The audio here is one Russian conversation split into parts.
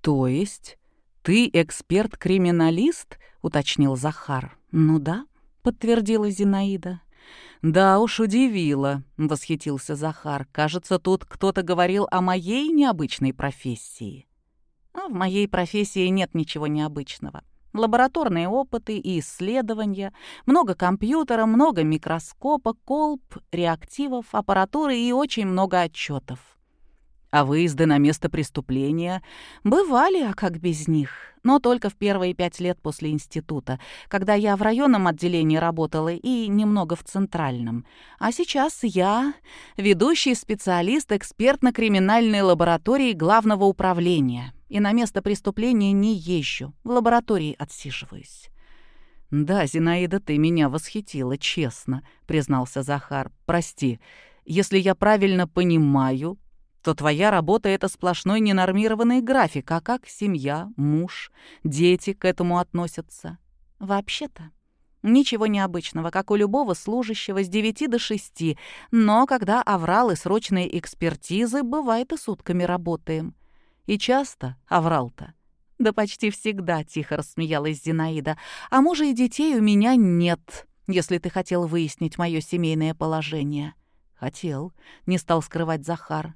То есть ты эксперт-криминалист? уточнил Захар. Ну да, подтвердила Зинаида. «Да уж, удивило», — восхитился Захар. «Кажется, тут кто-то говорил о моей необычной профессии». «А в моей профессии нет ничего необычного. Лабораторные опыты и исследования, много компьютера, много микроскопа, колб, реактивов, аппаратуры и очень много отчетов. А выезды на место преступления бывали, а как без них? Но только в первые пять лет после института, когда я в районном отделении работала и немного в центральном. А сейчас я ведущий специалист экспертно-криминальной лаборатории главного управления. И на место преступления не езжу, в лаборатории отсиживаюсь. «Да, Зинаида, ты меня восхитила, честно», — признался Захар. «Прости, если я правильно понимаю, то твоя работа — это сплошной ненормированный график, а как семья, муж, дети к этому относятся? Вообще-то, ничего необычного, как у любого служащего с 9 до 6, но когда аврал и срочные экспертизы, бывает и сутками работаем. И часто аврал-то. Да почти всегда, тихо рассмеялась Зинаида. А мужа и детей у меня нет, если ты хотел выяснить мое семейное положение. Хотел, не стал скрывать Захар.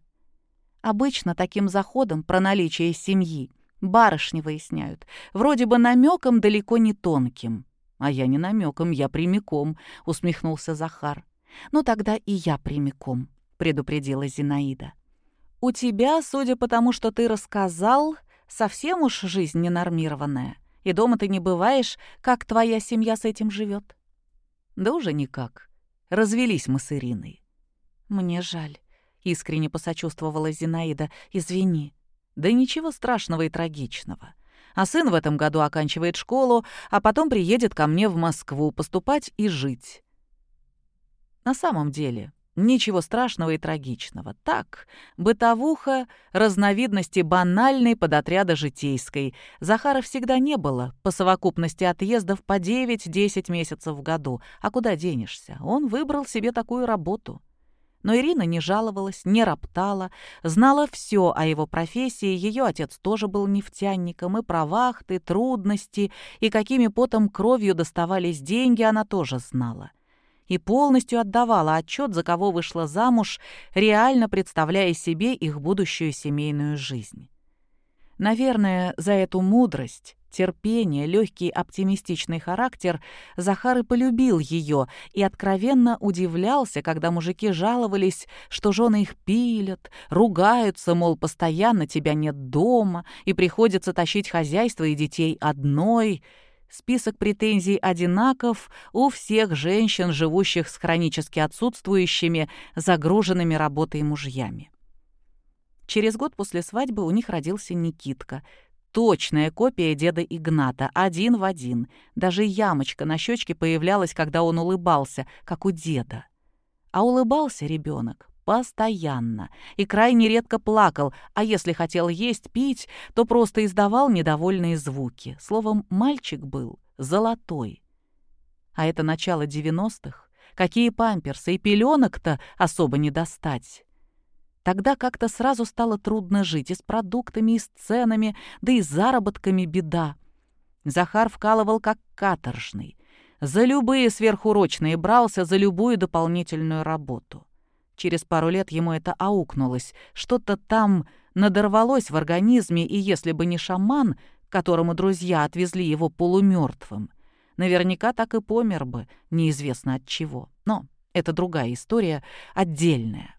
Обычно таким заходом про наличие семьи барышни выясняют, вроде бы намеком далеко не тонким. А я не намеком, я прямиком, усмехнулся Захар. Ну тогда и я прямиком, предупредила Зинаида. У тебя, судя по тому, что ты рассказал, совсем уж жизнь ненормированная. И дома ты не бываешь, как твоя семья с этим живет? Да уже никак. Развелись мы с Ириной. Мне жаль. Искренне посочувствовала Зинаида. «Извини». «Да ничего страшного и трагичного. А сын в этом году оканчивает школу, а потом приедет ко мне в Москву поступать и жить». На самом деле, ничего страшного и трагичного. Так, бытовуха, разновидности банальной подотряда житейской. Захара всегда не было, по совокупности отъездов по 9-10 месяцев в году. А куда денешься? Он выбрал себе такую работу. Но Ирина не жаловалась, не роптала, знала все о его профессии, ее отец тоже был нефтяником, и про вахты, трудности, и какими потом кровью доставались деньги она тоже знала. И полностью отдавала отчет, за кого вышла замуж, реально представляя себе их будущую семейную жизнь. Наверное, за эту мудрость терпение, легкий оптимистичный характер, Захар и полюбил ее и откровенно удивлялся, когда мужики жаловались, что жены их пилят, ругаются, мол, постоянно тебя нет дома, и приходится тащить хозяйство и детей одной. Список претензий одинаков у всех женщин, живущих с хронически отсутствующими, загруженными работой мужьями. Через год после свадьбы у них родился Никитка, Точная копия деда Игната, один в один. Даже ямочка на щечке появлялась, когда он улыбался, как у деда. А улыбался ребенок постоянно и крайне редко плакал, а если хотел есть, пить, то просто издавал недовольные звуки. Словом, мальчик был золотой. А это начало девяностых. Какие памперсы и пеленок-то особо не достать. Тогда как-то сразу стало трудно жить и с продуктами, и с ценами, да и с заработками беда. Захар вкалывал как каторжный. За любые сверхурочные брался, за любую дополнительную работу. Через пару лет ему это аукнулось. Что-то там надорвалось в организме, и если бы не шаман, которому друзья отвезли его полумертвым, наверняка так и помер бы, неизвестно от чего. Но это другая история, отдельная.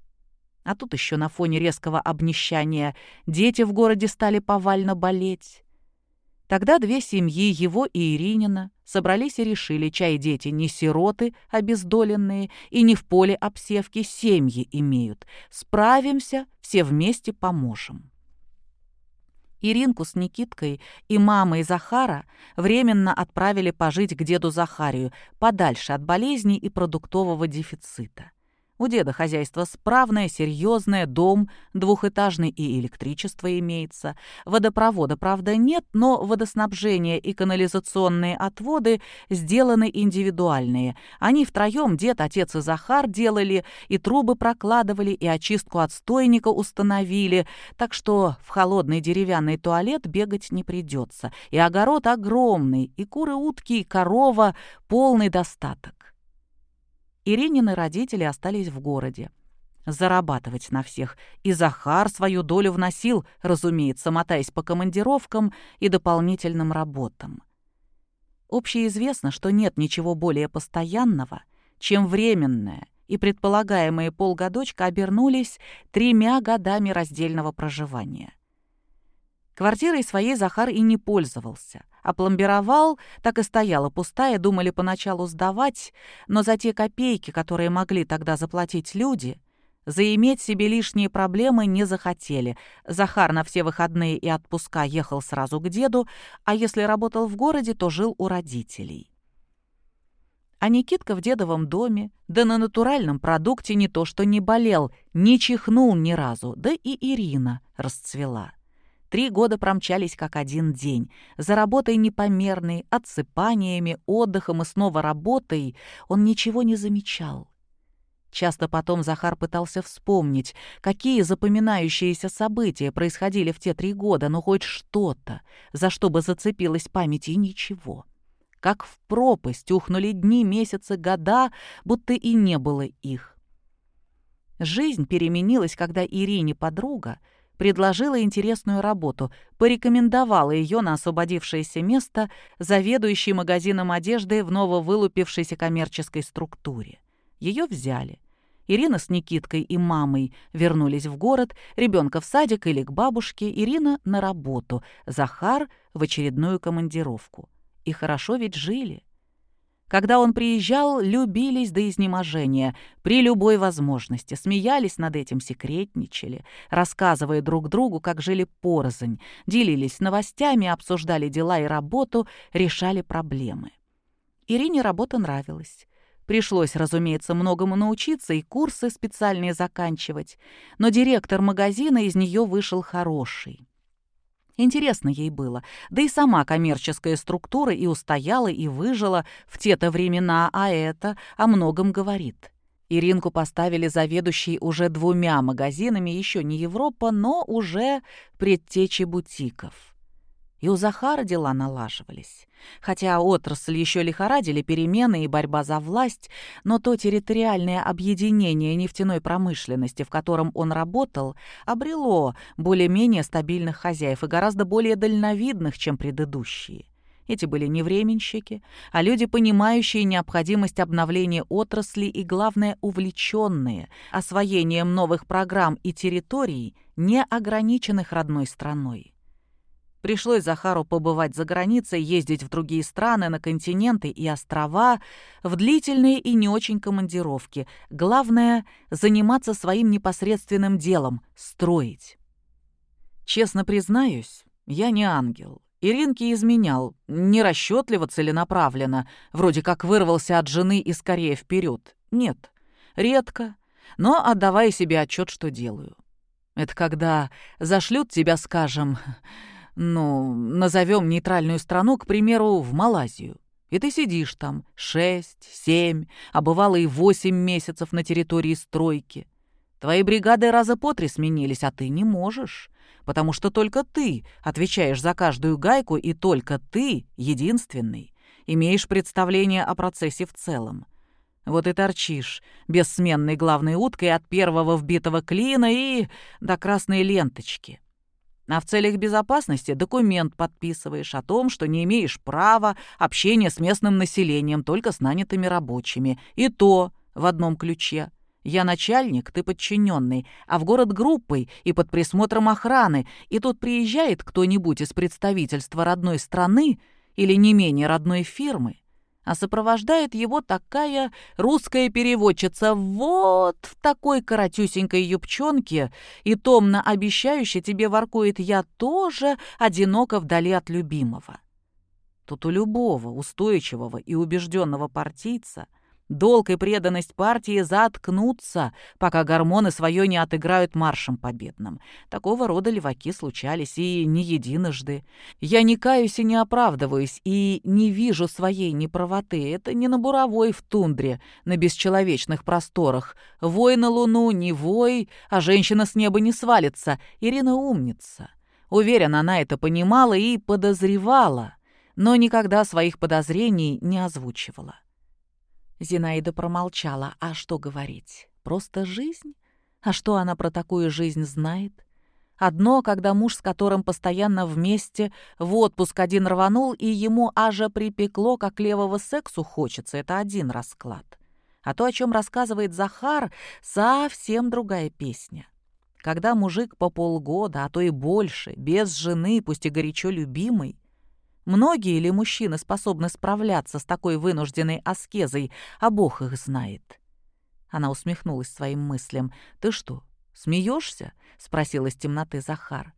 А тут еще на фоне резкого обнищания дети в городе стали повально болеть. Тогда две семьи, его и Иринина, собрались и решили, чай дети не сироты, обездоленные, и не в поле обсевки семьи имеют. Справимся, все вместе поможем. Иринку с Никиткой и мамой Захара временно отправили пожить к деду Захарию, подальше от болезней и продуктового дефицита. У деда хозяйство справное, серьезное, дом двухэтажный и электричество имеется. Водопровода, правда, нет, но водоснабжение и канализационные отводы сделаны индивидуальные. Они втроем, дед, отец и Захар, делали, и трубы прокладывали, и очистку отстойника установили, так что в холодный деревянный туалет бегать не придется. И огород огромный, и куры, утки, и корова — полный достаток. Иринины родители остались в городе. Зарабатывать на всех. И Захар свою долю вносил, разумеется, мотаясь по командировкам и дополнительным работам. Общеизвестно, что нет ничего более постоянного, чем временное, и предполагаемые полгодочка обернулись тремя годами раздельного проживания. Квартирой своей Захар и не пользовался — Опломбировал, так и стояла пустая, думали поначалу сдавать, но за те копейки, которые могли тогда заплатить люди, заиметь себе лишние проблемы не захотели. Захар на все выходные и отпуска ехал сразу к деду, а если работал в городе, то жил у родителей. А Никитка в дедовом доме, да на натуральном продукте не то что не болел, не чихнул ни разу, да и Ирина расцвела. Три года промчались как один день. За работой непомерной, отсыпаниями, отдыхом и снова работой он ничего не замечал. Часто потом Захар пытался вспомнить, какие запоминающиеся события происходили в те три года, но хоть что-то, за что бы зацепилась память, и ничего. Как в пропасть ухнули дни, месяцы, года, будто и не было их. Жизнь переменилась, когда Ирине подруга — предложила интересную работу, порекомендовала ее на освободившееся место заведующей магазином одежды в нововылупившейся коммерческой структуре. Ее взяли. Ирина с Никиткой и мамой вернулись в город, ребенка в садик или к бабушке, Ирина на работу, Захар в очередную командировку. И хорошо ведь жили. Когда он приезжал, любились до изнеможения, при любой возможности, смеялись над этим, секретничали, рассказывая друг другу, как жили порознь, делились новостями, обсуждали дела и работу, решали проблемы. Ирине работа нравилась. Пришлось, разумеется, многому научиться и курсы специальные заканчивать, но директор магазина из нее вышел хороший. Интересно ей было, да и сама коммерческая структура и устояла, и выжила в те-то времена, а это о многом говорит. Иринку поставили заведующей уже двумя магазинами, еще не Европа, но уже предтечи бутиков. И у Захара дела налаживались. Хотя отрасль еще лихорадили перемены и борьба за власть, но то территориальное объединение нефтяной промышленности, в котором он работал, обрело более-менее стабильных хозяев и гораздо более дальновидных, чем предыдущие. Эти были не временщики, а люди, понимающие необходимость обновления отрасли и, главное, увлеченные освоением новых программ и территорий, не ограниченных родной страной. Пришлось Захару побывать за границей, ездить в другие страны, на континенты и острова, в длительные и не очень командировки. Главное — заниматься своим непосредственным делом — строить. Честно признаюсь, я не ангел. Иринке изменял, нерасчетливо целенаправленно, вроде как вырвался от жены и скорее вперед. Нет, редко, но отдавая себе отчет, что делаю. Это когда зашлют тебя, скажем, ну, назовем нейтральную страну, к примеру, в Малайзию. И ты сидишь там шесть, семь, а бывало и восемь месяцев на территории стройки. Твои бригады раза по три сменились, а ты не можешь, потому что только ты отвечаешь за каждую гайку, и только ты, единственный, имеешь представление о процессе в целом. Вот и торчишь бессменной главной уткой от первого вбитого клина и до красной ленточки. А в целях безопасности документ подписываешь о том, что не имеешь права общения с местным населением, только с нанятыми рабочими. И то в одном ключе. Я начальник, ты подчиненный, а в город группой и под присмотром охраны, и тут приезжает кто-нибудь из представительства родной страны или не менее родной фирмы а сопровождает его такая русская переводчица вот в такой коротюсенькой юбчонке и томно обещающе тебе воркует «я тоже одиноко вдали от любимого». Тут у любого устойчивого и убежденного партийца Долг и преданность партии заткнутся, пока гормоны свое не отыграют маршем победным. Такого рода леваки случались и не единожды. Я не каюсь и не оправдываюсь, и не вижу своей неправоты. Это не на буровой в тундре, на бесчеловечных просторах. Вой на луну, не вой, а женщина с неба не свалится. Ирина умница. Уверен, она это понимала и подозревала, но никогда своих подозрений не озвучивала. Зинаида промолчала. А что говорить? Просто жизнь? А что она про такую жизнь знает? Одно, когда муж, с которым постоянно вместе, в отпуск один рванул, и ему аже припекло, как левого сексу хочется, это один расклад. А то, о чем рассказывает Захар, совсем другая песня. Когда мужик по полгода, а то и больше, без жены, пусть и горячо любимый, Многие ли мужчины способны справляться с такой вынужденной аскезой, а Бог их знает?» Она усмехнулась своим мыслям. «Ты что, смеешься?» — спросил из темноты Захар.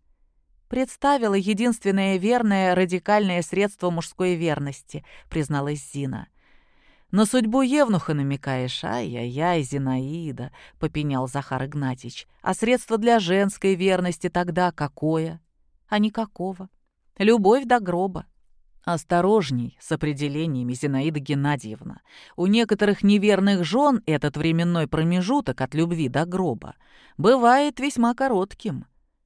«Представила единственное верное радикальное средство мужской верности», — призналась Зина. «На судьбу Евнуха намекаешь? Ай-яй-яй, Зинаида», — попенял Захар Игнатьич. «А средство для женской верности тогда какое?» «А никакого. Любовь до гроба. Осторожней с определениями, Зинаида Геннадьевна. У некоторых неверных жен этот временной промежуток от любви до гроба бывает весьма коротким.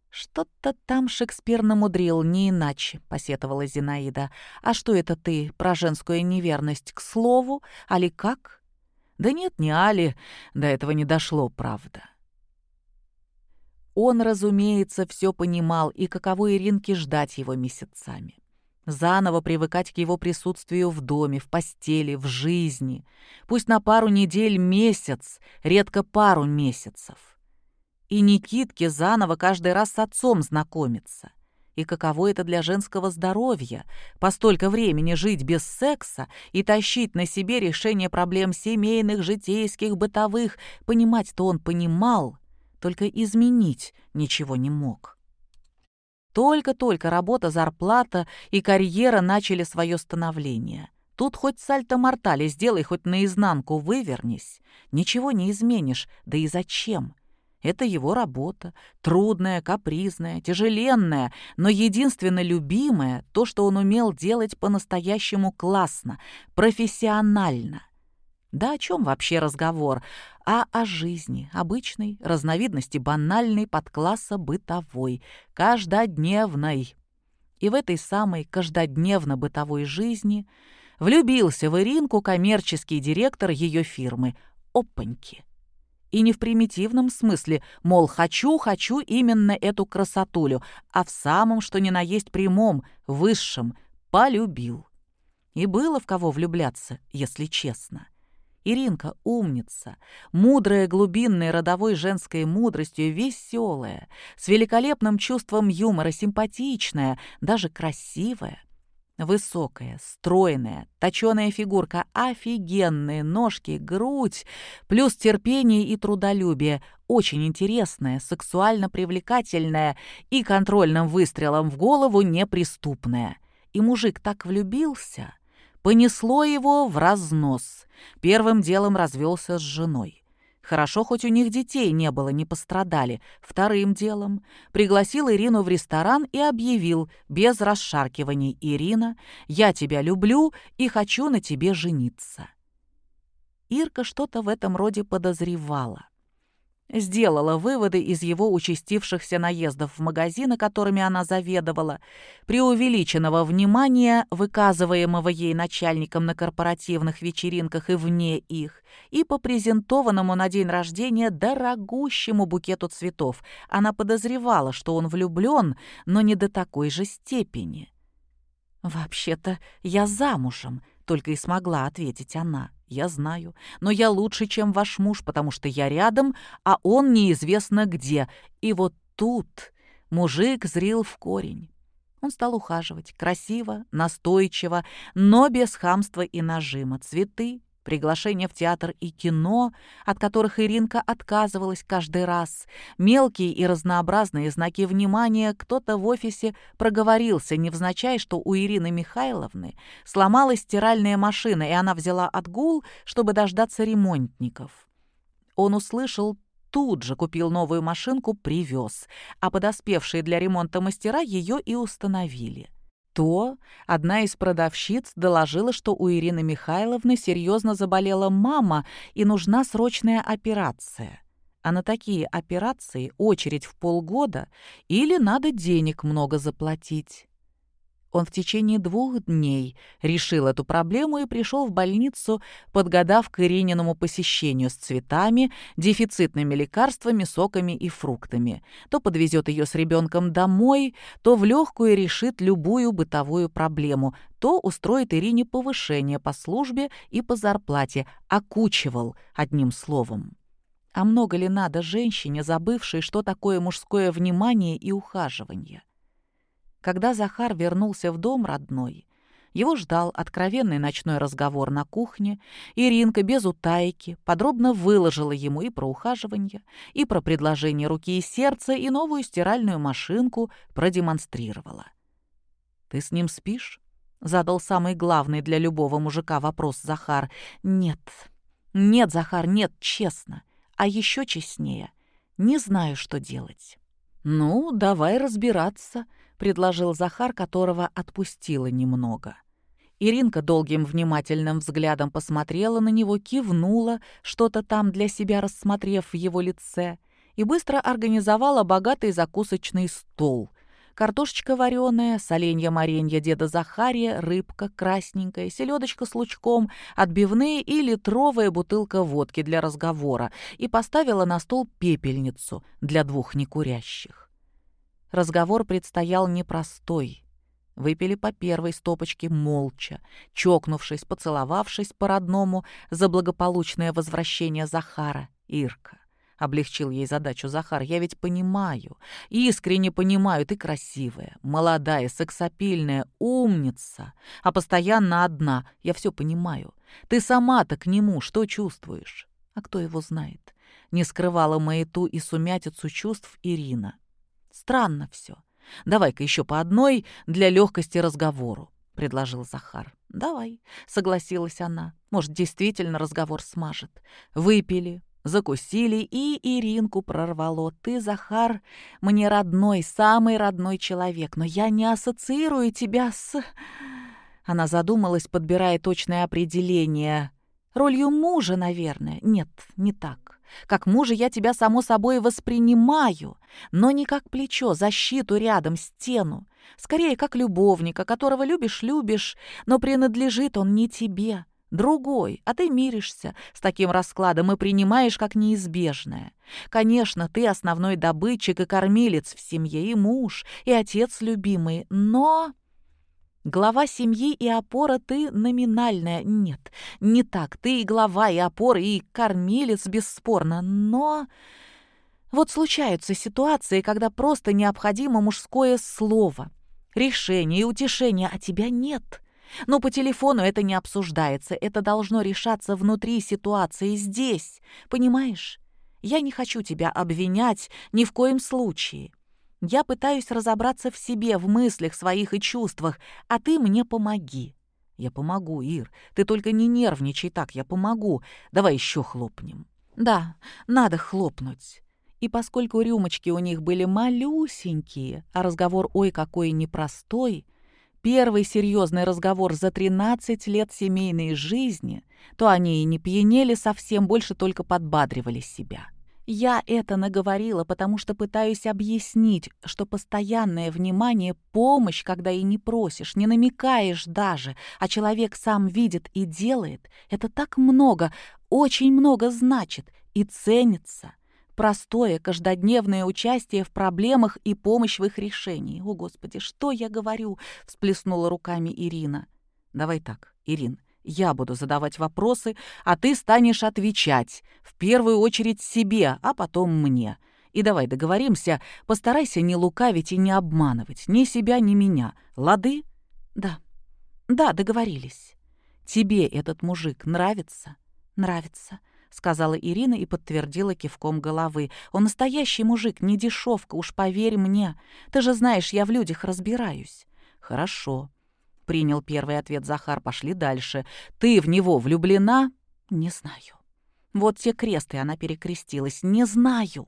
«Что-то там Шекспир намудрил, не иначе», — посетовала Зинаида. «А что это ты про женскую неверность к слову? Али как?» «Да нет, не Али, до этого не дошло, правда». Он, разумеется, все понимал, и каково Иринке ждать его месяцами заново привыкать к его присутствию в доме, в постели, в жизни. Пусть на пару недель, месяц, редко пару месяцев. И Никитке заново каждый раз с отцом знакомиться. И каково это для женского здоровья, по столько времени жить без секса и тащить на себе решение проблем семейных, житейских, бытовых. Понимать-то он понимал, только изменить ничего не мог. Только-только работа, зарплата и карьера начали свое становление. Тут хоть сальто-мортали сделай, хоть наизнанку вывернись. Ничего не изменишь, да и зачем? Это его работа, трудная, капризная, тяжеленная, но единственно любимая, то, что он умел делать по-настоящему классно, профессионально. Да о чем вообще разговор? А о жизни, обычной, разновидности банальной подкласса бытовой, каждодневной. И в этой самой каждодневно-бытовой жизни влюбился в Иринку коммерческий директор ее фирмы. Опаньки! И не в примитивном смысле, мол, хочу, хочу именно эту красотулю, а в самом, что ни на есть прямом, высшем, полюбил. И было в кого влюбляться, если честно. Иринка умница, мудрая глубинной родовой женской мудростью, веселая, с великолепным чувством юмора, симпатичная, даже красивая. Высокая, стройная, точеная фигурка, офигенные ножки, грудь, плюс терпение и трудолюбие, очень интересная, сексуально привлекательная и контрольным выстрелом в голову неприступная. И мужик так влюбился — Понесло его в разнос. Первым делом развелся с женой. Хорошо, хоть у них детей не было, не пострадали. Вторым делом пригласил Ирину в ресторан и объявил, без расшаркиваний, «Ирина, я тебя люблю и хочу на тебе жениться». Ирка что-то в этом роде подозревала сделала выводы из его участившихся наездов в магазины, которыми она заведовала, преувеличенного внимания, выказываемого ей начальником на корпоративных вечеринках и вне их, и по презентованному на день рождения дорогущему букету цветов. Она подозревала, что он влюблен, но не до такой же степени. «Вообще-то я замужем», — только и смогла ответить она. «Я знаю, но я лучше, чем ваш муж, потому что я рядом, а он неизвестно где. И вот тут мужик зрил в корень». Он стал ухаживать, красиво, настойчиво, но без хамства и нажима. Цветы, Приглашения в театр и кино, от которых Иринка отказывалась каждый раз. Мелкие и разнообразные знаки внимания кто-то в офисе проговорился, невзначай, что у Ирины Михайловны сломалась стиральная машина, и она взяла отгул, чтобы дождаться ремонтников. Он услышал тут же купил новую машинку, привез, а подоспевшие для ремонта мастера ее и установили то одна из продавщиц доложила, что у Ирины Михайловны серьезно заболела мама и нужна срочная операция. А на такие операции очередь в полгода или надо денег много заплатить. Он в течение двух дней решил эту проблему и пришел в больницу, подгадав к Ирининому посещению с цветами, дефицитными лекарствами, соками и фруктами. То подвезет ее с ребенком домой, то в легкую решит любую бытовую проблему, то устроит Ирине повышение по службе и по зарплате, окучивал, одним словом. А много ли надо женщине, забывшей, что такое мужское внимание и ухаживание? Когда Захар вернулся в дом родной, его ждал откровенный ночной разговор на кухне. Иринка без утайки подробно выложила ему и про ухаживание, и про предложение руки и сердца, и новую стиральную машинку продемонстрировала. «Ты с ним спишь?» — задал самый главный для любого мужика вопрос Захар. «Нет, нет, Захар, нет, честно. А еще честнее. Не знаю, что делать». «Ну, давай разбираться», предложил Захар, которого отпустила немного. Иринка долгим внимательным взглядом посмотрела на него, кивнула, что-то там для себя рассмотрев в его лице, и быстро организовала богатый закусочный стол. Картошечка вареная, соленья-маренья деда Захария, рыбка красненькая, селедочка с лучком, отбивные и литровая бутылка водки для разговора и поставила на стол пепельницу для двух некурящих. Разговор предстоял непростой. Выпили по первой стопочке молча, чокнувшись, поцеловавшись по-родному за благополучное возвращение Захара, Ирка. Облегчил ей задачу Захар. «Я ведь понимаю, искренне понимаю, ты красивая, молодая, сексапильная, умница, а постоянно одна. Я все понимаю. Ты сама-то к нему что чувствуешь? А кто его знает?» Не скрывала маяту и сумятицу чувств Ирина. Странно все. Давай-ка еще по одной для легкости разговору, предложил Захар. Давай, согласилась она. Может, действительно разговор смажет. Выпили, закусили, и Иринку прорвало. Ты, Захар, мне родной, самый родной человек, но я не ассоциирую тебя с... Она задумалась, подбирая точное определение. Ролью мужа, наверное. Нет, не так. Как мужа я тебя, само собой, воспринимаю, но не как плечо, защиту рядом, стену. Скорее, как любовника, которого любишь-любишь, но принадлежит он не тебе, другой, а ты миришься с таким раскладом и принимаешь как неизбежное. Конечно, ты основной добытчик и кормилец в семье, и муж, и отец любимый, но... Глава семьи и опора ты номинальная. Нет, не так. Ты и глава, и опора, и кормилец, бесспорно. Но... Вот случаются ситуации, когда просто необходимо мужское слово, решение и утешение, а тебя нет. Но по телефону это не обсуждается, это должно решаться внутри ситуации здесь, понимаешь? Я не хочу тебя обвинять ни в коем случае. Я пытаюсь разобраться в себе, в мыслях своих и чувствах, а ты мне помоги. Я помогу, Ир. Ты только не нервничай так, я помогу. Давай еще хлопнем. Да, надо хлопнуть. И поскольку рюмочки у них были малюсенькие, а разговор ой какой непростой, первый серьезный разговор за 13 лет семейной жизни, то они и не пьянели совсем, больше только подбадривали себя. Я это наговорила, потому что пытаюсь объяснить, что постоянное внимание — помощь, когда и не просишь, не намекаешь даже, а человек сам видит и делает. Это так много, очень много значит и ценится. Простое, каждодневное участие в проблемах и помощь в их решении. О, Господи, что я говорю? — всплеснула руками Ирина. Давай так, Ирин, я буду задавать вопросы, а ты станешь отвечать. В первую очередь себе, а потом мне. И давай договоримся, постарайся не лукавить и не обманывать ни себя, ни меня. Лады? Да. Да, договорились. Тебе этот мужик нравится? «Нравится», — сказала Ирина и подтвердила кивком головы. «Он настоящий мужик, не дешевка, уж поверь мне. Ты же знаешь, я в людях разбираюсь». «Хорошо», — принял первый ответ Захар. «Пошли дальше. Ты в него влюблена?» «Не знаю». Вот те кресты она перекрестилась. «Не знаю».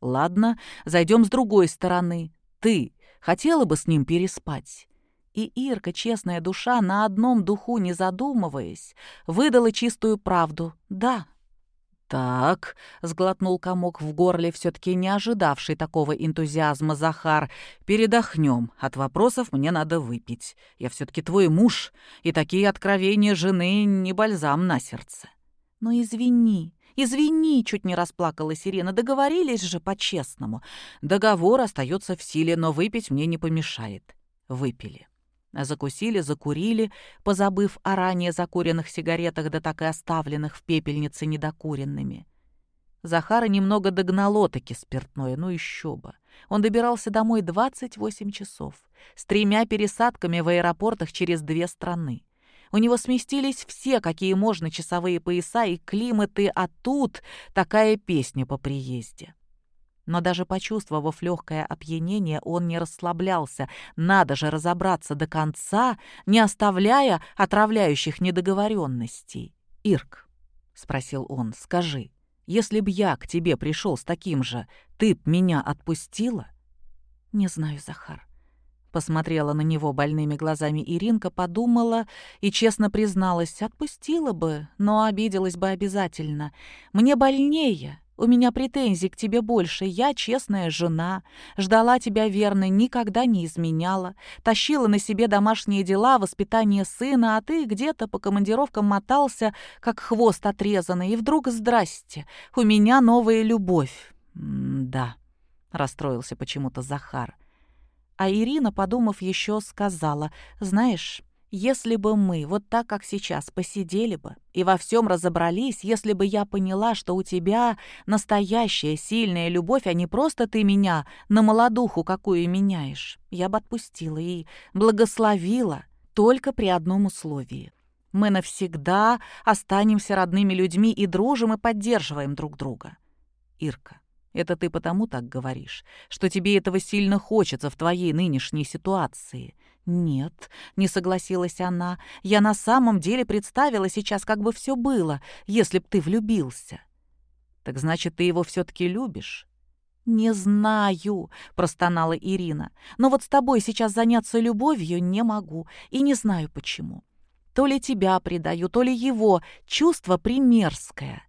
«Ладно, зайдем с другой стороны. Ты хотела бы с ним переспать?» И Ирка, честная душа, на одном духу не задумываясь, выдала чистую правду. «Да». «Так», — сглотнул комок в горле, все таки не ожидавший такого энтузиазма Захар, «передохнем. От вопросов мне надо выпить. Я все таки твой муж, и такие откровения жены не бальзам на сердце». «Ну извини, извини», — чуть не расплакалась Ирина. «Договорились же по-честному». «Договор остается в силе, но выпить мне не помешает». Выпили. Закусили, закурили, позабыв о ранее закуренных сигаретах, да так и оставленных в пепельнице недокуренными. Захара немного догнало таки спиртное, ну еще бы. Он добирался домой 28 часов, с тремя пересадками в аэропортах через две страны. У него сместились все, какие можно, часовые пояса и климаты, а тут такая песня по приезде. Но даже почувствовав легкое опьянение, он не расслаблялся. Надо же разобраться до конца, не оставляя отравляющих недоговоренностей. «Ирк», — спросил он, — «скажи, если б я к тебе пришел с таким же, ты б меня отпустила?» «Не знаю, Захар». Посмотрела на него больными глазами Иринка, подумала и честно призналась, отпустила бы, но обиделась бы обязательно. «Мне больнее, у меня претензий к тебе больше. Я честная жена, ждала тебя верно, никогда не изменяла, тащила на себе домашние дела, воспитание сына, а ты где-то по командировкам мотался, как хвост отрезанный, и вдруг здрасте, у меня новая любовь. «Да», — расстроился почему-то Захар. А Ирина, подумав еще, сказала, «Знаешь, если бы мы вот так, как сейчас, посидели бы и во всем разобрались, если бы я поняла, что у тебя настоящая сильная любовь, а не просто ты меня на молодуху какую меняешь, я бы отпустила и благословила только при одном условии. Мы навсегда останемся родными людьми и дружим и поддерживаем друг друга. Ирка, это ты потому так говоришь, что тебе этого сильно хочется в твоей нынешней ситуации. «Нет», — не согласилась она, — «я на самом деле представила сейчас, как бы все было, если б ты влюбился». «Так значит, ты его все-таки любишь?» «Не знаю», — простонала Ирина, «но вот с тобой сейчас заняться любовью не могу, и не знаю почему. То ли тебя предаю, то ли его, чувство примерское».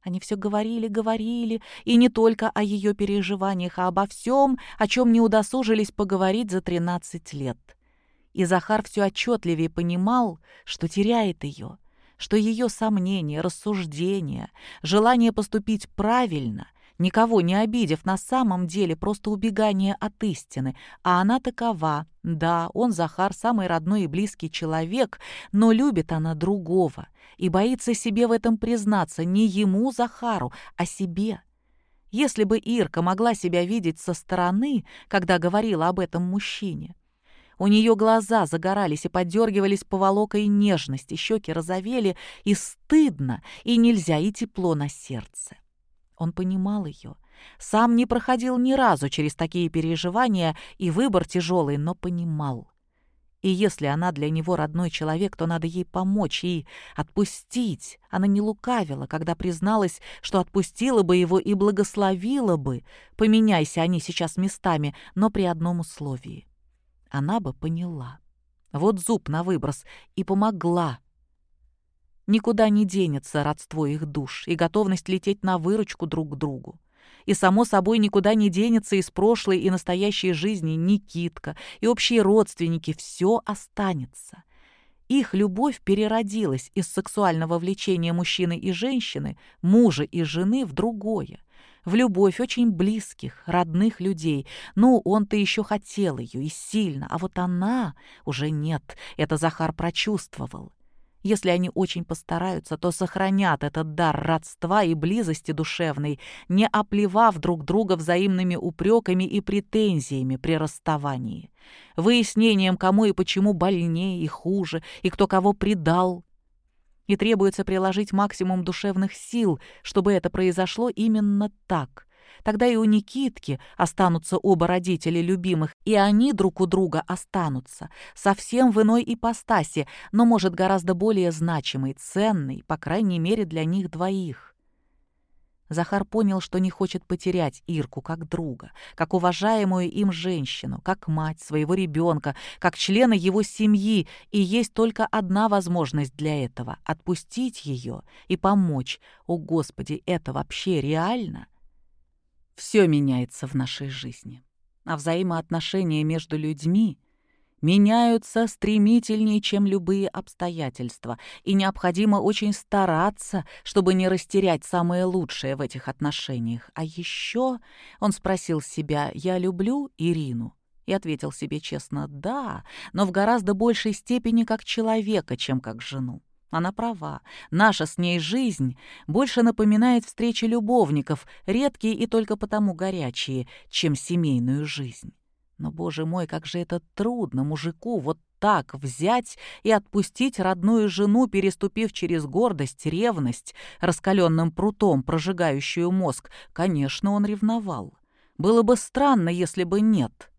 Они все говорили, говорили, и не только о ее переживаниях, а обо всем, о чем не удосужились поговорить за тринадцать лет и Захар все отчетливее понимал, что теряет ее, что ее сомнения, рассуждения, желание поступить правильно, никого не обидев на самом деле просто убегание от истины, а она такова. Да, он, Захар, самый родной и близкий человек, но любит она другого и боится себе в этом признаться не ему, Захару, а себе. Если бы Ирка могла себя видеть со стороны, когда говорила об этом мужчине, у нее глаза загорались и подергивались поволокой нежности, щеки розовели, и стыдно, и нельзя, и тепло на сердце. Он понимал ее. Сам не проходил ни разу через такие переживания, и выбор тяжелый, но понимал. И если она для него родной человек, то надо ей помочь и отпустить. Она не лукавила, когда призналась, что отпустила бы его и благословила бы. Поменяйся они сейчас местами, но при одном условии она бы поняла. Вот зуб на выброс и помогла. Никуда не денется родство их душ и готовность лететь на выручку друг к другу. И, само собой, никуда не денется из прошлой и настоящей жизни Никитка и общие родственники. Все останется. Их любовь переродилась из сексуального влечения мужчины и женщины, мужа и жены в другое — в любовь очень близких, родных людей. Ну, он-то еще хотел ее и сильно, а вот она уже нет, это Захар прочувствовал. Если они очень постараются, то сохранят этот дар родства и близости душевной, не оплевав друг друга взаимными упреками и претензиями при расставании, выяснением, кому и почему больнее и хуже, и кто кого предал. И требуется приложить максимум душевных сил, чтобы это произошло именно так. Тогда и у Никитки останутся оба родителя любимых, и они друг у друга останутся, совсем в иной ипостаси, но, может, гораздо более значимой, ценной, по крайней мере, для них двоих. Захар понял, что не хочет потерять Ирку как друга, как уважаемую им женщину, как мать своего ребенка, как члена его семьи, и есть только одна возможность для этого — отпустить ее и помочь. О, Господи, это вообще реально? Все меняется в нашей жизни, а взаимоотношения между людьми — меняются стремительнее, чем любые обстоятельства, и необходимо очень стараться, чтобы не растерять самое лучшее в этих отношениях. А еще он спросил себя «Я люблю Ирину?» и ответил себе честно «Да, но в гораздо большей степени как человека, чем как жену». Она права. Наша с ней жизнь больше напоминает встречи любовников, редкие и только потому горячие, чем семейную жизнь. Но, боже мой, как же это трудно мужику вот так взять и отпустить родную жену, переступив через гордость, ревность, раскаленным прутом, прожигающую мозг. Конечно, он ревновал. Было бы странно, если бы нет.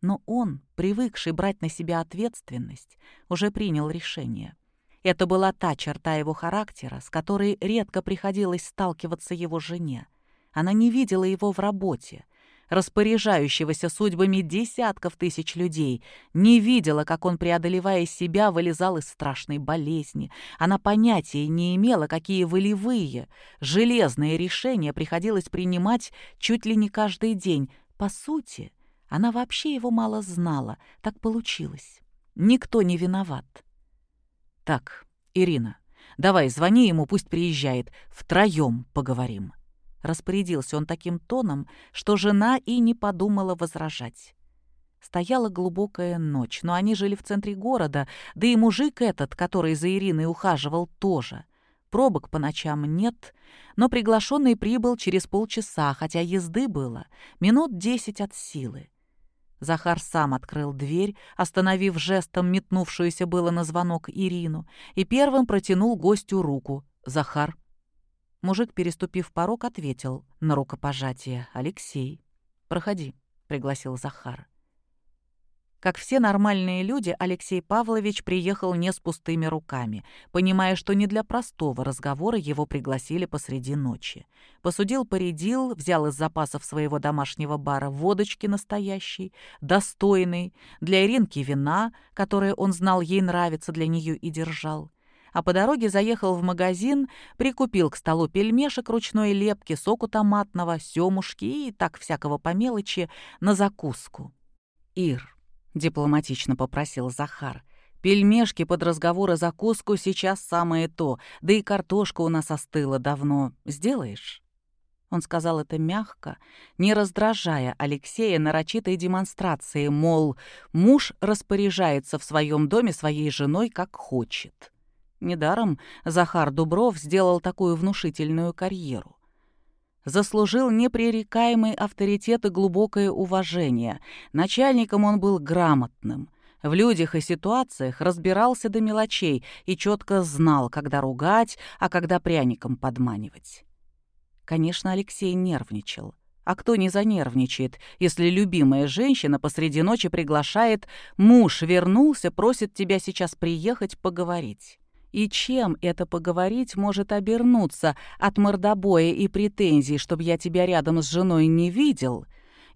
Но он, привыкший брать на себя ответственность, уже принял решение. Это была та черта его характера, с которой редко приходилось сталкиваться его жене. Она не видела его в работе, распоряжающегося судьбами десятков тысяч людей, не видела, как он, преодолевая себя, вылезал из страшной болезни. Она понятия не имела, какие волевые, железные решения приходилось принимать чуть ли не каждый день. По сути, она вообще его мало знала. Так получилось. Никто не виноват. «Так, Ирина, давай звони ему, пусть приезжает. Втроем поговорим». Распорядился он таким тоном, что жена и не подумала возражать. Стояла глубокая ночь, но они жили в центре города, да и мужик этот, который за Ириной ухаживал, тоже. Пробок по ночам нет, но приглашенный прибыл через полчаса, хотя езды было минут десять от силы. Захар сам открыл дверь, остановив жестом метнувшуюся было на звонок Ирину, и первым протянул гостю руку. «Захар, Мужик, переступив порог, ответил на рукопожатие. «Алексей, проходи», — пригласил Захар. Как все нормальные люди, Алексей Павлович приехал не с пустыми руками, понимая, что не для простого разговора его пригласили посреди ночи. Посудил-поредил, взял из запасов своего домашнего бара водочки настоящей, достойной, для Иринки вина, которое он знал ей нравится, для нее и держал а по дороге заехал в магазин, прикупил к столу пельмешек ручной лепки, соку томатного, семушки и так всякого по мелочи на закуску. «Ир», — дипломатично попросил Захар, — «пельмешки под разговор и закуску сейчас самое то, да и картошка у нас остыла давно. Сделаешь?» Он сказал это мягко, не раздражая Алексея нарочитой демонстрацией, мол, муж распоряжается в своем доме своей женой как хочет. Недаром Захар Дубров сделал такую внушительную карьеру. Заслужил непререкаемый авторитет и глубокое уважение. Начальником он был грамотным. В людях и ситуациях разбирался до мелочей и четко знал, когда ругать, а когда пряником подманивать. Конечно, Алексей нервничал. А кто не занервничает, если любимая женщина посреди ночи приглашает «Муж вернулся, просит тебя сейчас приехать поговорить». И чем это поговорить может обернуться от мордобоя и претензий, чтобы я тебя рядом с женой не видел?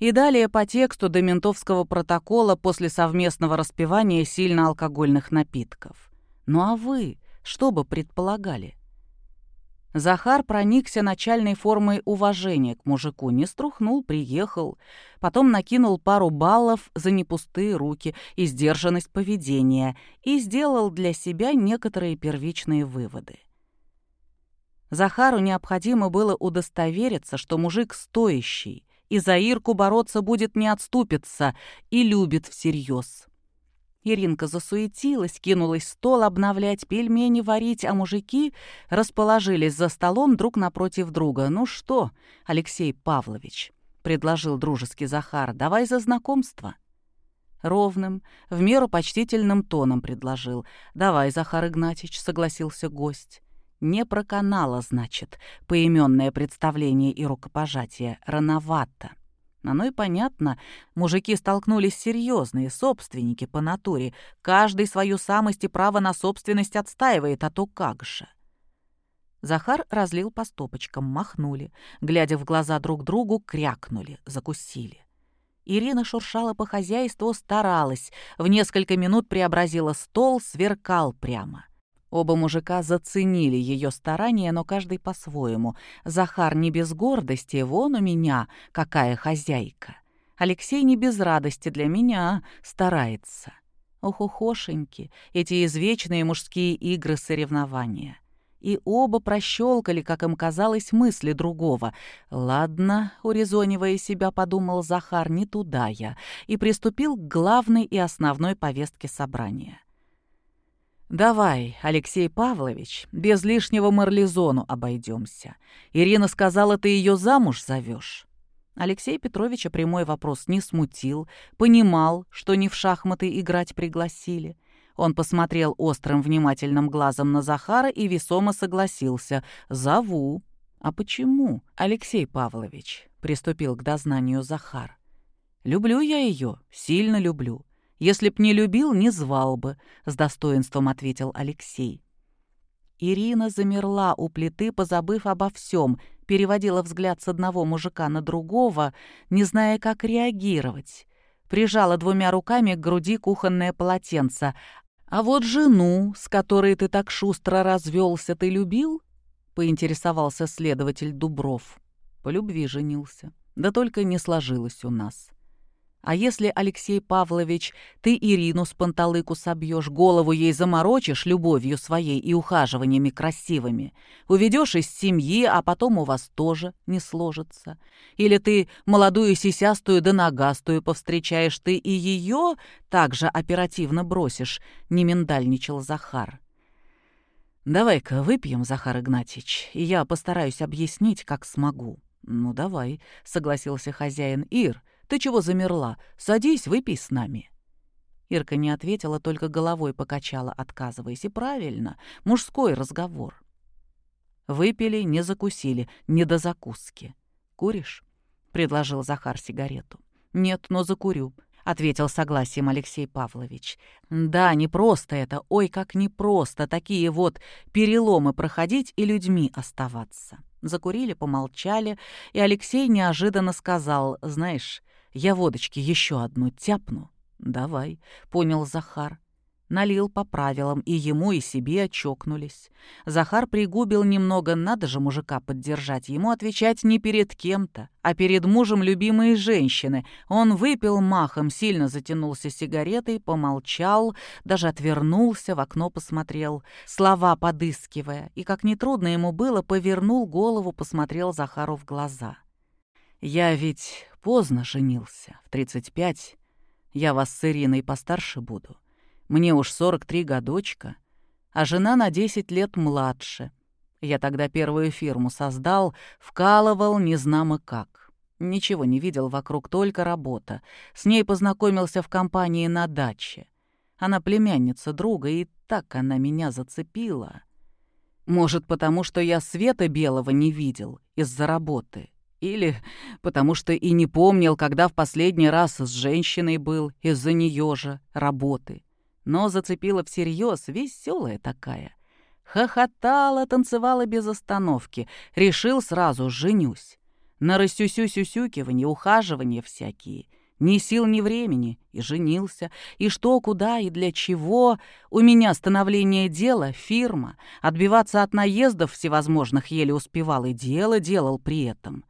И далее по тексту до ментовского протокола после совместного распивания сильно алкогольных напитков. Ну а вы что бы предполагали? Захар проникся начальной формой уважения к мужику, не струхнул, приехал. Потом накинул пару баллов за непустые руки и сдержанность поведения и сделал для себя некоторые первичные выводы. Захару необходимо было удостовериться, что мужик стоящий, и за Ирку бороться будет не отступиться и любит всерьез. Иринка засуетилась, кинулась стол обновлять, пельмени варить, а мужики расположились за столом друг напротив друга. «Ну что, Алексей Павлович?» — предложил дружеский Захар. «Давай за знакомство». Ровным, в меру почтительным тоном предложил. «Давай, Захар Игнатьич», — согласился гость. Не проканало, значит, поименное представление и рукопожатие. Рановато. Оно и понятно, мужики столкнулись серьезные, собственники по натуре. Каждый свою самость и право на собственность отстаивает, а то как же. Захар разлил по стопочкам, махнули. Глядя в глаза друг другу, крякнули, закусили. Ирина шуршала по хозяйству, старалась. В несколько минут преобразила стол, сверкал прямо. Оба мужика заценили ее старания, но каждый по-своему. Захар не без гордости, вон у меня какая хозяйка. Алексей не без радости для меня старается. Ох, ухошеньки, эти извечные мужские игры соревнования и оба прощелкали, как им казалось, мысли другого. «Ладно», — урезонивая себя, подумал Захар, — «не туда я», и приступил к главной и основной повестке собрания. «Давай, Алексей Павлович, без лишнего марлезону обойдемся. Ирина сказала, ты ее замуж зовешь». Алексей Петровича прямой вопрос не смутил, понимал, что не в шахматы играть пригласили. Он посмотрел острым внимательным глазом на Захара и весомо согласился. «Зову». «А почему, Алексей Павлович?» — приступил к дознанию Захар. «Люблю я ее, сильно люблю. Если б не любил, не звал бы», — с достоинством ответил Алексей. Ирина замерла у плиты, позабыв обо всем, переводила взгляд с одного мужика на другого, не зная, как реагировать. Прижала двумя руками к груди кухонное полотенце, «А вот жену, с которой ты так шустро развелся, ты любил?» — поинтересовался следователь Дубров. «По любви женился. Да только не сложилось у нас. А если, Алексей Павлович, ты Ирину с панталыку собьешь, голову ей заморочишь любовью своей и ухаживаниями красивыми, уведешь из семьи, а потом у вас тоже не сложится? Или ты молодую сисястую да нагастую повстречаешь, ты и ее также оперативно бросишь, не миндальничал Захар. «Давай-ка выпьем, Захар Игнатьич, и я постараюсь объяснить, как смогу». «Ну, давай», — согласился хозяин. «Ир, — ты чего замерла? Садись, выпей с нами». Ирка не ответила, только головой покачала, отказываясь. И правильно, мужской разговор. Выпили, не закусили, не до закуски. «Куришь?» — предложил Захар сигарету. «Нет, но закурю», — ответил согласием Алексей Павлович. «Да, не просто это, ой, как непросто такие вот переломы проходить и людьми оставаться». Закурили, помолчали, и Алексей неожиданно сказал, «Знаешь, я водочки еще одну тяпну. Давай, понял Захар. Налил по правилам, и ему, и себе очокнулись. Захар пригубил немного, надо же мужика поддержать, ему отвечать не перед кем-то, а перед мужем любимой женщины. Он выпил махом, сильно затянулся сигаретой, помолчал, даже отвернулся, в окно посмотрел, слова подыскивая, и, как нетрудно ему было, повернул голову, посмотрел Захару в глаза. «Я ведь поздно женился, в 35. Я вас с Ириной постарше буду. Мне уж 43 годочка, а жена на 10 лет младше. Я тогда первую фирму создал, вкалывал незнамо как. Ничего не видел вокруг, только работа. С ней познакомился в компании на даче. Она племянница друга, и так она меня зацепила. Может, потому что я света белого не видел из-за работы. Или потому что и не помнил, когда в последний раз с женщиной был из-за нее же работы. Но зацепила всерьез, веселая такая. Хохотала, танцевала без остановки. Решил сразу «женюсь». На рассюсю-сюсюкивание, ухаживания всякие. Ни сил, ни времени. И женился. И что, куда и для чего. У меня становление дела, фирма. Отбиваться от наездов всевозможных еле успевал и дело делал при этом.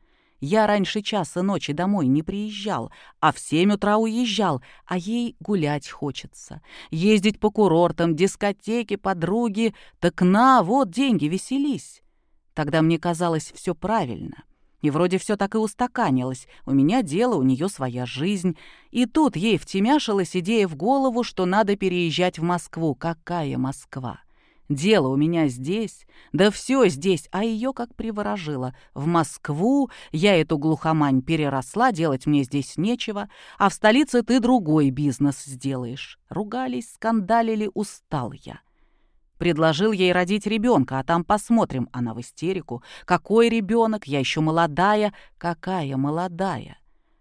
Я раньше часа ночи домой не приезжал, а в семь утра уезжал, а ей гулять хочется. Ездить по курортам, дискотеки, подруги. Так на, вот деньги, веселись. Тогда мне казалось все правильно. И вроде все так и устаканилось. У меня дело, у нее своя жизнь. И тут ей втемяшилась идея в голову, что надо переезжать в Москву. Какая Москва? Дело у меня здесь, да все здесь, а ее как приворожило. В Москву я эту глухомань переросла, делать мне здесь нечего, а в столице ты другой бизнес сделаешь. Ругались, скандалили, устал я. Предложил ей родить ребенка, а там посмотрим. Она в истерику. Какой ребенок? Я еще молодая. Какая молодая?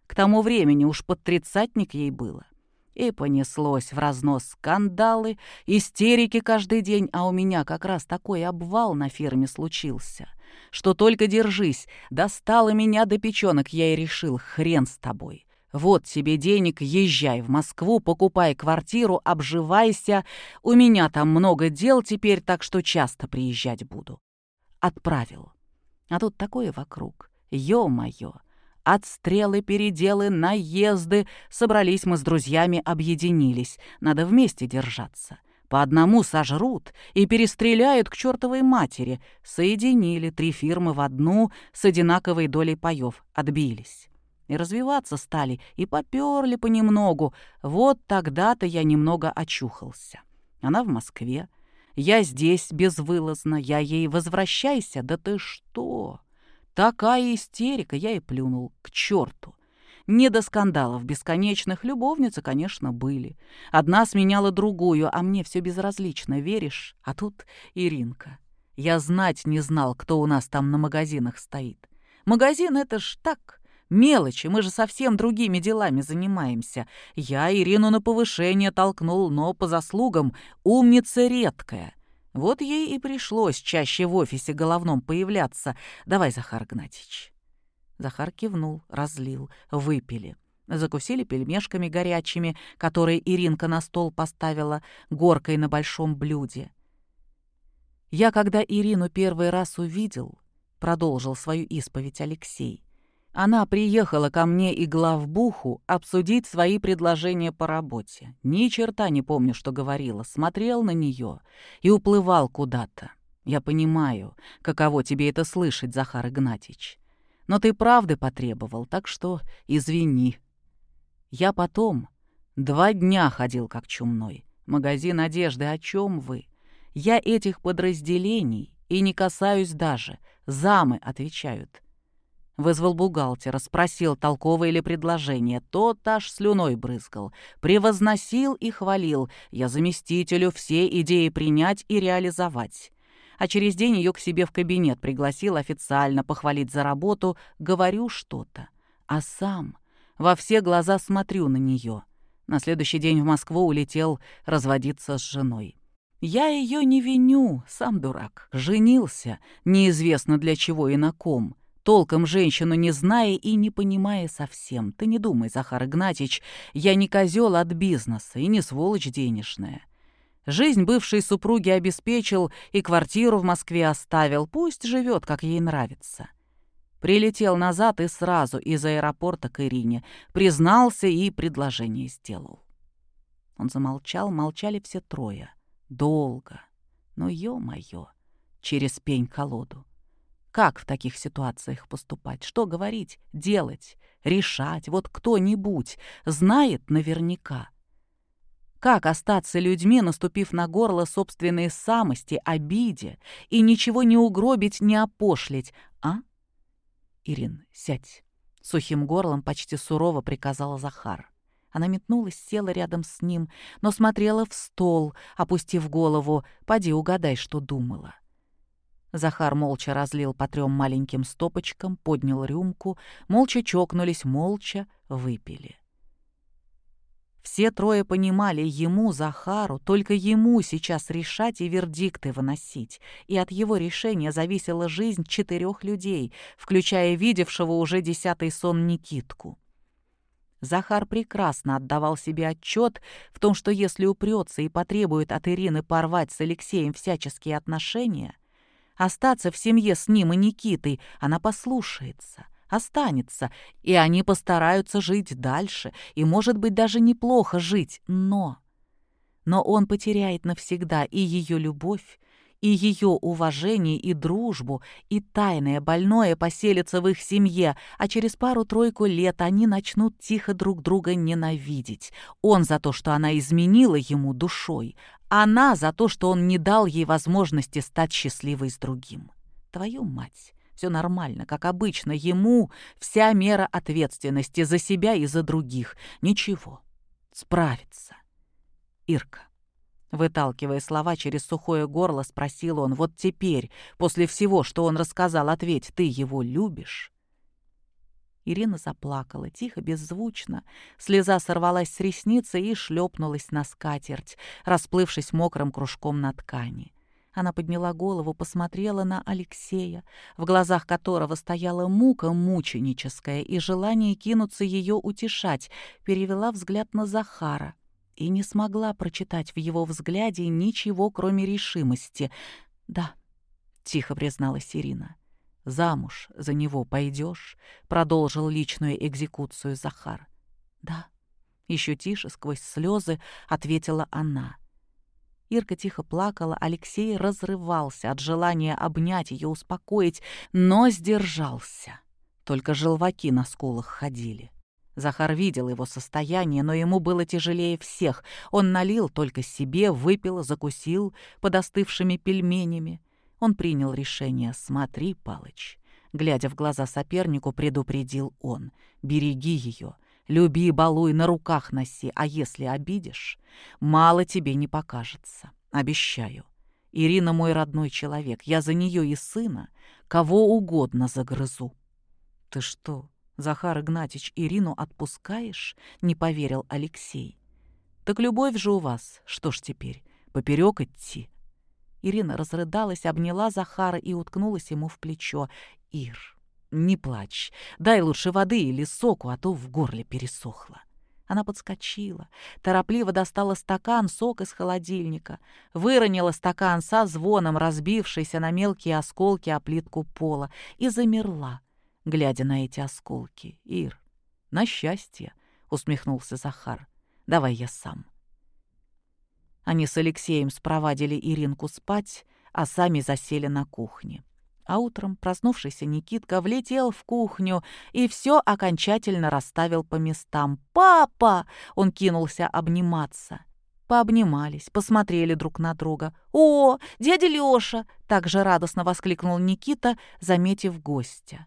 К тому времени уж под тридцатник ей было. И понеслось в разнос скандалы, истерики каждый день, а у меня как раз такой обвал на фирме случился, что только держись, достала меня до печенок, я и решил, хрен с тобой. Вот тебе денег, езжай в Москву, покупай квартиру, обживайся. У меня там много дел теперь, так что часто приезжать буду. Отправил. А тут такое вокруг. Ё-моё! Отстрелы, переделы, наезды. Собрались мы с друзьями, объединились. Надо вместе держаться. По одному сожрут и перестреляют к чертовой матери. Соединили три фирмы в одну с одинаковой долей паёв. Отбились. И развиваться стали, и попёрли понемногу. Вот тогда-то я немного очухался. Она в Москве. Я здесь безвылазно. Я ей «возвращайся». Да ты что? Такая истерика, я и плюнул. К черту. Не до скандалов бесконечных любовницы, конечно, были. Одна сменяла другую, а мне все безразлично, веришь? А тут Иринка. Я знать не знал, кто у нас там на магазинах стоит. Магазин — это ж так, мелочи, мы же совсем другими делами занимаемся. Я Ирину на повышение толкнул, но по заслугам умница редкая. Вот ей и пришлось чаще в офисе головном появляться. Давай, Захар Гнатьич. Захар кивнул, разлил, выпили. Закусили пельмешками горячими, которые Иринка на стол поставила, горкой на большом блюде. Я, когда Ирину первый раз увидел, продолжил свою исповедь Алексей, она приехала ко мне и главбуху обсудить свои предложения по работе. Ни черта не помню, что говорила. Смотрел на нее и уплывал куда-то. Я понимаю, каково тебе это слышать, Захар Игнатьич. Но ты правды потребовал, так что извини. Я потом два дня ходил как чумной. Магазин одежды, о чем вы? Я этих подразделений и не касаюсь даже. Замы отвечают. Вызвал бухгалтера, спросил, толковое ли предложение. Тот аж слюной брызгал. Превозносил и хвалил. Я заместителю все идеи принять и реализовать. А через день ее к себе в кабинет пригласил официально похвалить за работу. Говорю что-то. А сам во все глаза смотрю на нее. На следующий день в Москву улетел разводиться с женой. Я ее не виню, сам дурак. Женился, неизвестно для чего и на ком толком женщину не зная и не понимая совсем. Ты не думай, Захар Игнатьич, я не козел от бизнеса и не сволочь денежная. Жизнь бывшей супруги обеспечил и квартиру в Москве оставил. Пусть живет, как ей нравится. Прилетел назад и сразу из аэропорта к Ирине. Признался и предложение сделал. Он замолчал, молчали все трое. Долго. Но, ё-моё, через пень-колоду. Как в таких ситуациях поступать? Что говорить? Делать? Решать? Вот кто-нибудь знает наверняка. Как остаться людьми, наступив на горло собственной самости, обиде, и ничего не угробить, не опошлить, а? Ирин, сядь. Сухим горлом почти сурово приказала Захар. Она метнулась, села рядом с ним, но смотрела в стол, опустив голову. Поди угадай, что думала. Захар молча разлил по трем маленьким стопочкам, поднял рюмку, молча чокнулись, молча выпили. Все трое понимали, ему, Захару, только ему сейчас решать и вердикты выносить, и от его решения зависела жизнь четырех людей, включая видевшего уже десятый сон Никитку. Захар прекрасно отдавал себе отчет в том, что если упрется и потребует от Ирины порвать с Алексеем всяческие отношения — Остаться в семье с ним и Никитой она послушается, останется, и они постараются жить дальше, и, может быть, даже неплохо жить, но... Но он потеряет навсегда и ее любовь, и ее уважение и дружбу, и тайное больное поселится в их семье, а через пару-тройку лет они начнут тихо друг друга ненавидеть. Он за то, что она изменила ему душой, она за то, что он не дал ей возможности стать счастливой с другим. Твою мать! Все нормально, как обычно. Ему вся мера ответственности за себя и за других. Ничего. Справится. Ирка. Выталкивая слова через сухое горло, спросил он, «Вот теперь, после всего, что он рассказал, ответь, ты его любишь?» Ирина заплакала, тихо, беззвучно. Слеза сорвалась с ресницы и шлепнулась на скатерть, расплывшись мокрым кружком на ткани. Она подняла голову, посмотрела на Алексея, в глазах которого стояла мука мученическая и желание кинуться ее утешать, перевела взгляд на Захара — и не смогла прочитать в его взгляде ничего, кроме решимости. «Да», — тихо призналась Ирина. «Замуж за него пойдешь?» — продолжил личную экзекуцию Захар. «Да», — еще тише, сквозь слезы, ответила она. Ирка тихо плакала, Алексей разрывался от желания обнять ее, успокоить, но сдержался. Только желваки на скулах ходили. Захар видел его состояние, но ему было тяжелее всех. Он налил только себе, выпил, закусил под остывшими пельменями. Он принял решение «Смотри, Палыч». Глядя в глаза сопернику, предупредил он «Береги ее, люби, балуй, на руках носи, а если обидишь, мало тебе не покажется, обещаю. Ирина мой родной человек, я за нее и сына кого угодно загрызу». «Ты что, «Захар Игнатьич, Ирину отпускаешь?» — не поверил Алексей. «Так любовь же у вас. Что ж теперь, поперек идти?» Ирина разрыдалась, обняла Захара и уткнулась ему в плечо. «Ир, не плачь. Дай лучше воды или соку, а то в горле пересохло». Она подскочила, торопливо достала стакан, сок из холодильника, выронила стакан со звоном, разбившийся на мелкие осколки о плитку пола, и замерла, глядя на эти осколки. «Ир, на счастье!» — усмехнулся Захар. «Давай я сам». Они с Алексеем спровадили Иринку спать, а сами засели на кухне. А утром проснувшийся Никитка влетел в кухню и все окончательно расставил по местам. «Папа!» — он кинулся обниматься. Пообнимались, посмотрели друг на друга. «О, дядя Лёша!» — также радостно воскликнул Никита, заметив гостя.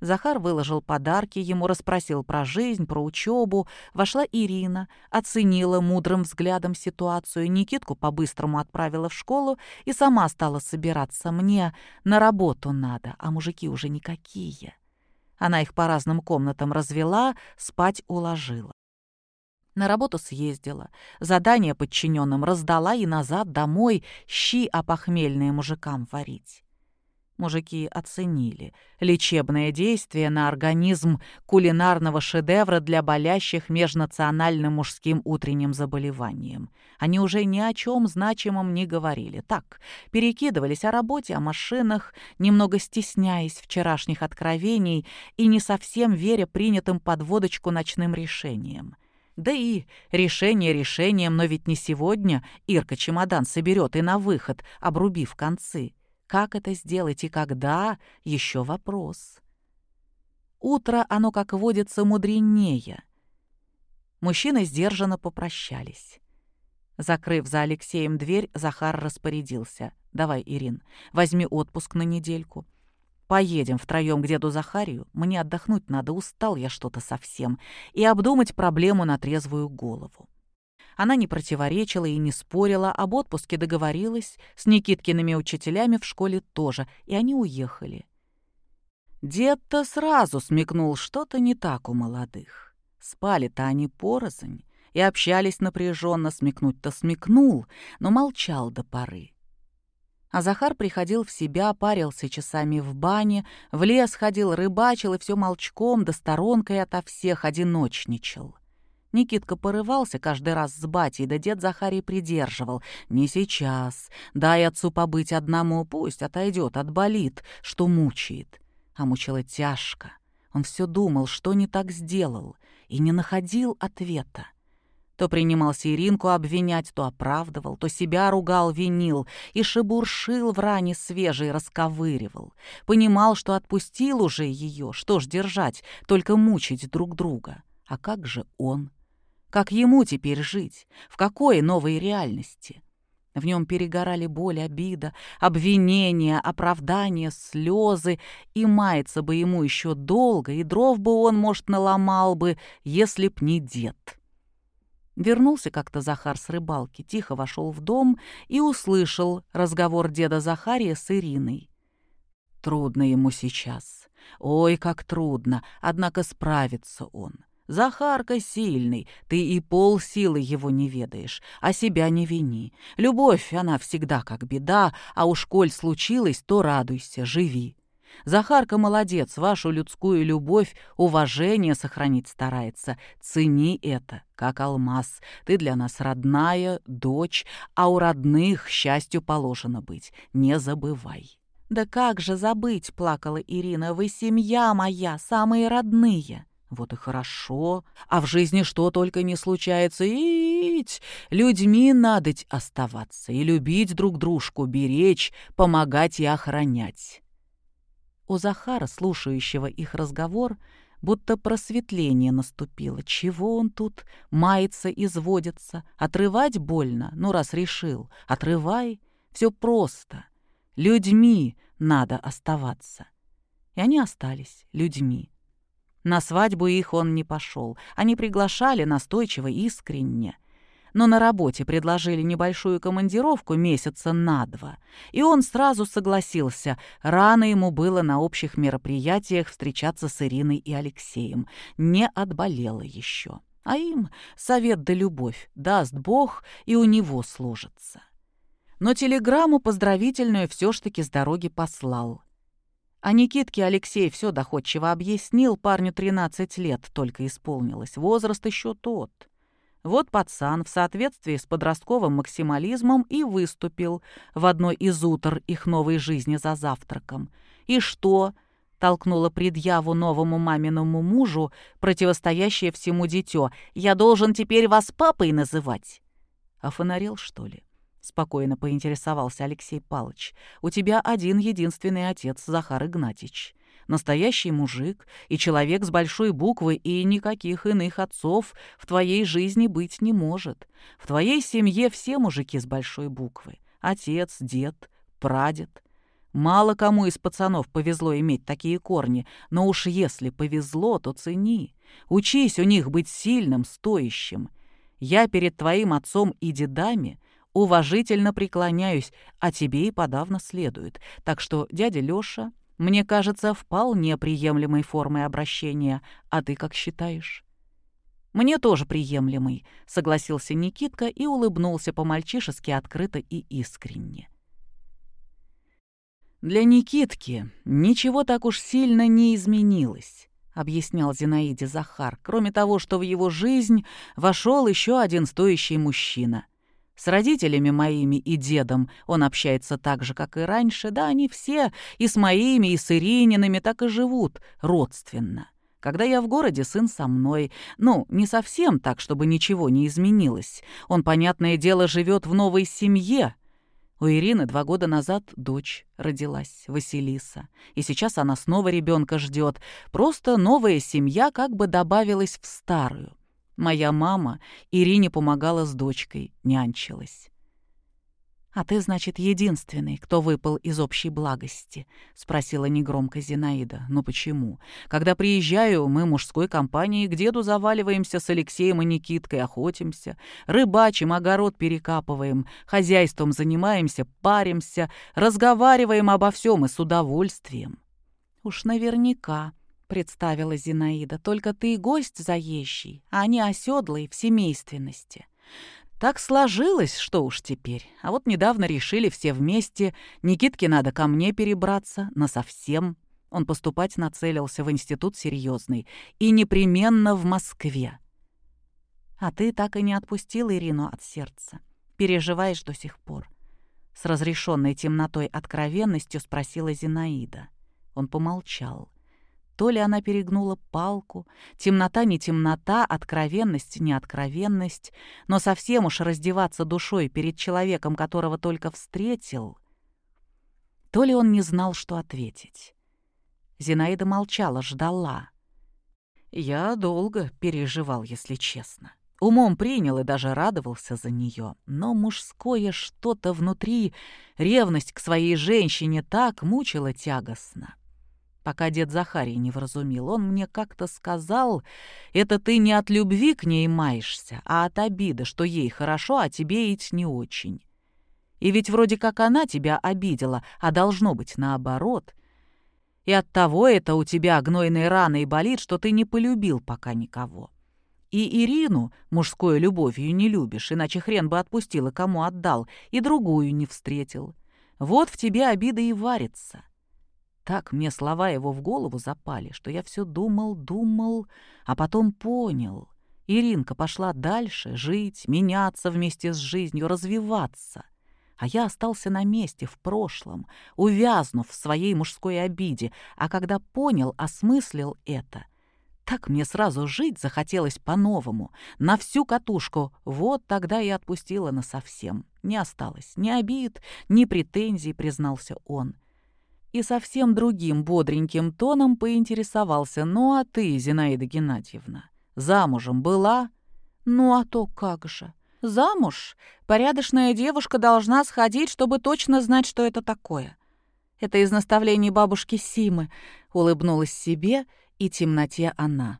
Захар выложил подарки, ему расспросил про жизнь, про учебу. Вошла Ирина, оценила мудрым взглядом ситуацию, Никитку по-быстрому отправила в школу и сама стала собираться. Мне на работу надо, а мужики уже никакие. Она их по разным комнатам развела, спать уложила. На работу съездила, задание подчиненным раздала и назад домой щи опохмельные мужикам варить. Мужики оценили лечебное действие на организм кулинарного шедевра для болящих межнациональным мужским утренним заболеванием. Они уже ни о чем значимом не говорили. Так, перекидывались о работе, о машинах, немного стесняясь вчерашних откровений и не совсем веря принятым под водочку ночным решениям. Да и решение решением, но ведь не сегодня Ирка чемодан соберет и на выход, обрубив концы. Как это сделать и когда — еще вопрос. Утро, оно, как водится, мудренее. Мужчины сдержанно попрощались. Закрыв за Алексеем дверь, Захар распорядился. «Давай, Ирин, возьми отпуск на недельку. Поедем втроем к деду Захарию. Мне отдохнуть надо, устал я что-то совсем. И обдумать проблему на трезвую голову. Она не противоречила и не спорила, об отпуске договорилась, с Никиткиными учителями в школе тоже, и они уехали. Дед-то сразу смекнул, что-то не так у молодых. Спали-то они порознь и общались напряженно, смекнуть-то смекнул, но молчал до поры. А Захар приходил в себя, парился часами в бане, в лес ходил, рыбачил и все молчком да сторонкой ото всех одиночничал. Никитка порывался каждый раз с батей, да дед Захарий придерживал. «Не сейчас. Дай отцу побыть одному, пусть отойдет, отболит, что мучает». А мучило тяжко. Он все думал, что не так сделал, и не находил ответа. То принимался Иринку обвинять, то оправдывал, то себя ругал, винил и шебуршил в ране свежей, расковыривал. Понимал, что отпустил уже ее, что ж держать, только мучить друг друга. А как же он? Как ему теперь жить? В какой новой реальности? В нем перегорали боль, обида, обвинения, оправдания, слезы, и мается бы ему еще долго, и дров бы он, может, наломал бы, если б не дед. Вернулся как-то Захар с рыбалки, тихо вошел в дом и услышал разговор деда Захария с Ириной. Трудно ему сейчас. Ой, как трудно, однако справится он. Захарка сильный, ты и полсилы его не ведаешь, а себя не вини. Любовь, она всегда как беда, а уж коль случилось, то радуйся, живи. Захарка молодец, вашу людскую любовь, уважение сохранить старается. Цени это, как алмаз. Ты для нас родная, дочь, а у родных счастью положено быть. Не забывай. «Да как же забыть?» — плакала Ирина. «Вы семья моя, самые родные». Вот и хорошо. А в жизни что только не случается. Ить! Людьми надоть оставаться и любить друг дружку, беречь, помогать и охранять. У Захара, слушающего их разговор, будто просветление наступило. Чего он тут мается, изводится? Отрывать больно? Ну, раз решил. Отрывай. Все просто. Людьми надо оставаться. И они остались людьми. На свадьбу их он не пошел. Они приглашали настойчиво, искренне но на работе предложили небольшую командировку месяца на два, и он сразу согласился. Рано ему было на общих мероприятиях встречаться с Ириной и Алексеем. Не отболело еще. А им совет да любовь даст Бог, и у него сложится. Но телеграмму поздравительную все ж таки с дороги послал. А Никитке Алексей все доходчиво объяснил, парню 13 лет только исполнилось, возраст еще тот. Вот пацан в соответствии с подростковым максимализмом и выступил в одной из утр их новой жизни за завтраком. «И что?» — толкнула предъяву новому маминому мужу, противостоящее всему дитё. «Я должен теперь вас папой называть?» «Офонарел, что ли?» — спокойно поинтересовался Алексей Палыч. «У тебя один единственный отец, Захар Игнатьич настоящий мужик и человек с большой буквы, и никаких иных отцов в твоей жизни быть не может. В твоей семье все мужики с большой буквы. Отец, дед, прадед. Мало кому из пацанов повезло иметь такие корни, но уж если повезло, то цени. Учись у них быть сильным, стоящим. Я перед твоим отцом и дедами уважительно преклоняюсь, а тебе и подавно следует. Так что, дядя Лёша, мне кажется, вполне приемлемой формой обращения. А ты как считаешь?» «Мне тоже приемлемый», — согласился Никитка и улыбнулся по-мальчишески открыто и искренне. «Для Никитки ничего так уж сильно не изменилось», — объяснял Зинаиде Захар, кроме того, что в его жизнь вошел еще один стоящий мужчина — с родителями моими и дедом он общается так же, как и раньше. Да, они все и с моими, и с Ириниными так и живут, родственно. Когда я в городе, сын со мной. Ну, не совсем так, чтобы ничего не изменилось. Он, понятное дело, живет в новой семье. У Ирины два года назад дочь родилась, Василиса. И сейчас она снова ребенка ждет. Просто новая семья как бы добавилась в старую. Моя мама Ирине помогала с дочкой, нянчилась. «А ты, значит, единственный, кто выпал из общей благости?» — спросила негромко Зинаида. «Ну почему? Когда приезжаю, мы мужской компанией к деду заваливаемся с Алексеем и Никиткой, охотимся, рыбачим, огород перекапываем, хозяйством занимаемся, паримся, разговариваем обо всем и с удовольствием». «Уж наверняка», — представила Зинаида. «Только ты гость заезжий, а они оседлые в семейственности». Так сложилось, что уж теперь. А вот недавно решили все вместе, Никитке надо ко мне перебраться, насовсем. Он поступать нацелился в институт серьезный и непременно в Москве. А ты так и не отпустил Ирину от сердца. Переживаешь до сих пор. С разрешенной темнотой откровенностью спросила Зинаида. Он помолчал. То ли она перегнула палку, темнота не темнота, откровенность не откровенность, но совсем уж раздеваться душой перед человеком, которого только встретил, то ли он не знал, что ответить. Зинаида молчала, ждала. Я долго переживал, если честно. Умом принял и даже радовался за нее, но мужское что-то внутри, ревность к своей женщине так мучила тягостно. Пока дед Захарий не вразумил, он мне как-то сказал, это ты не от любви к ней маешься, а от обиды, что ей хорошо, а тебе ведь не очень. И ведь вроде как она тебя обидела, а должно быть наоборот. И от того это у тебя гнойные раны и болит, что ты не полюбил пока никого. И Ирину мужской любовью не любишь, иначе хрен бы отпустил и кому отдал, и другую не встретил. Вот в тебе обида и варится. Так мне слова его в голову запали, что я все думал, думал, а потом понял. Иринка пошла дальше, жить, меняться вместе с жизнью, развиваться. А я остался на месте, в прошлом, увязнув в своей мужской обиде, а когда понял, осмыслил это — так мне сразу жить захотелось по-новому, на всю катушку. Вот тогда и отпустила насовсем. Не осталось ни обид, ни претензий, признался он. И совсем другим бодреньким тоном поинтересовался. «Ну а ты, Зинаида Геннадьевна, замужем была?» «Ну а то как же!» «Замуж? Порядочная девушка должна сходить, чтобы точно знать, что это такое». «Это из наставлений бабушки Симы», — улыбнулась себе — и темноте она.